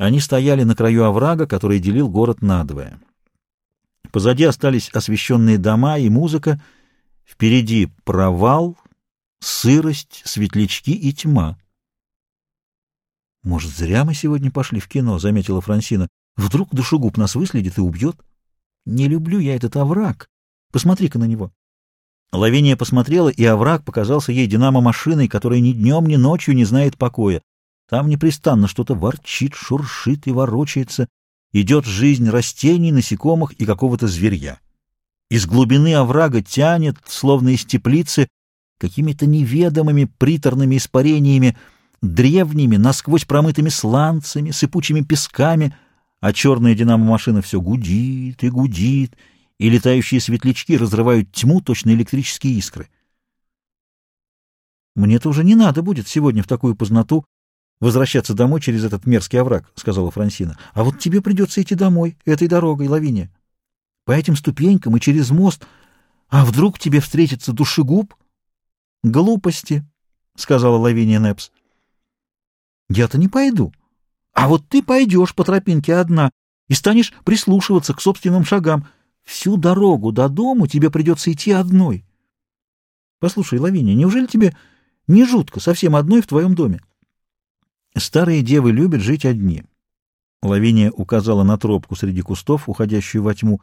Они стояли на краю оврага, который делил город надвое. Позади остались освещенные дома и музыка, впереди провал, сырость, светлячки и тьма. «Может, зря мы сегодня пошли в кино?» — заметила Франсина. «Вдруг душегуб нас выследит и убьет?» «Не люблю я этот овраг. Посмотри-ка на него». Лавиния посмотрела, и овраг показался ей динамо-машиной, которая ни днем, ни ночью не знает покоя. Там непрестанно что-то ворчит, шуршит и ворочается. Идет жизнь растений, насекомых и какого-то зверья. Из глубины оврага тянет, словно из теплицы, какими-то неведомыми приторными испарениями, древними, насквозь промытыми сланцами, сыпучими песками, а черная динамо-машина все гудит и гудит, и летающие светлячки разрывают тьму, точно электрические искры. «Мне-то уже не надо будет сегодня в такую познату возвращаться домой через этот мерзкий овраг», — сказала Франсина. «А вот тебе придется идти домой, этой дорогой, Лавиния. По этим ступенькам и через мост. А вдруг тебе встретится душегуб?» «Глупости», — сказала Лавиния Непс. «Я-то не пойду. А вот ты пойдешь по тропинке одна и станешь прислушиваться к собственным шагам». Всю дорогу до дому тебе придется идти одной. Послушай, Лавиния, неужели тебе не жутко совсем одной в твоем доме? Старые девы любят жить одни. Лавиния указала на тропку среди кустов, уходящую во тьму.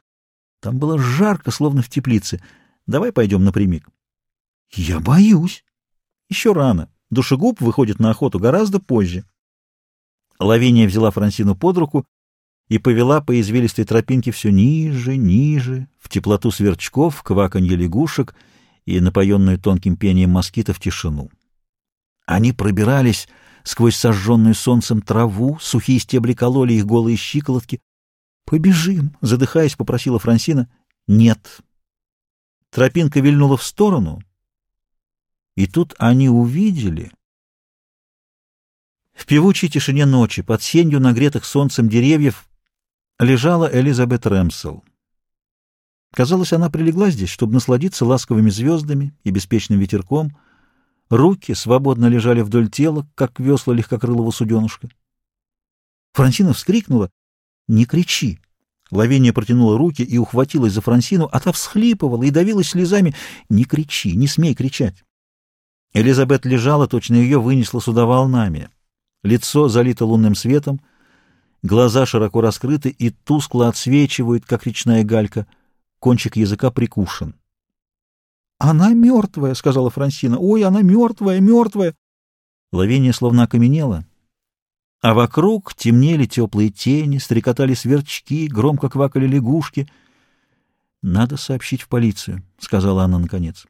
Там было жарко, словно в теплице. Давай пойдем напрямик. Я боюсь. Еще рано. Душегуб выходит на охоту гораздо позже. Лавиния взяла Франсину под руку и повела по извилистой тропинке все ниже, ниже, в теплоту сверчков, кваканье лягушек и напоенную тонким пением москитов тишину. Они пробирались сквозь сожженную солнцем траву, сухие стебли кололи их голые щиколотки. «Побежим!» — задыхаясь, попросила Франсина. «Нет». Тропинка вильнула в сторону, и тут они увидели... В певучей тишине ночи, под сенью нагретых солнцем деревьев, лежала Элизабет Рэмсел. Казалось, она прилегла здесь, чтобы насладиться ласковыми звездами и беспечным ветерком. Руки свободно лежали вдоль тела, как весла легкокрылого суденушка. Франсина вскрикнула. «Не кричи!» Лавиния протянула руки и ухватилась за Франсину, а та всхлипывала и давилась слезами. «Не кричи! Не смей кричать!» Элизабет лежала, точно ее вынесло сюда волнами. Лицо залито лунным светом — Глаза широко раскрыты и тускло отсвечивают, как речная галька. Кончик языка прикушен. «Она мертвая», — сказала Франсина. «Ой, она мертвая, мертвая». Лавиния словно окаменела. А вокруг темнели теплые тени, стрекотали сверчки, громко квакали лягушки. «Надо сообщить в полицию», — сказала она наконец.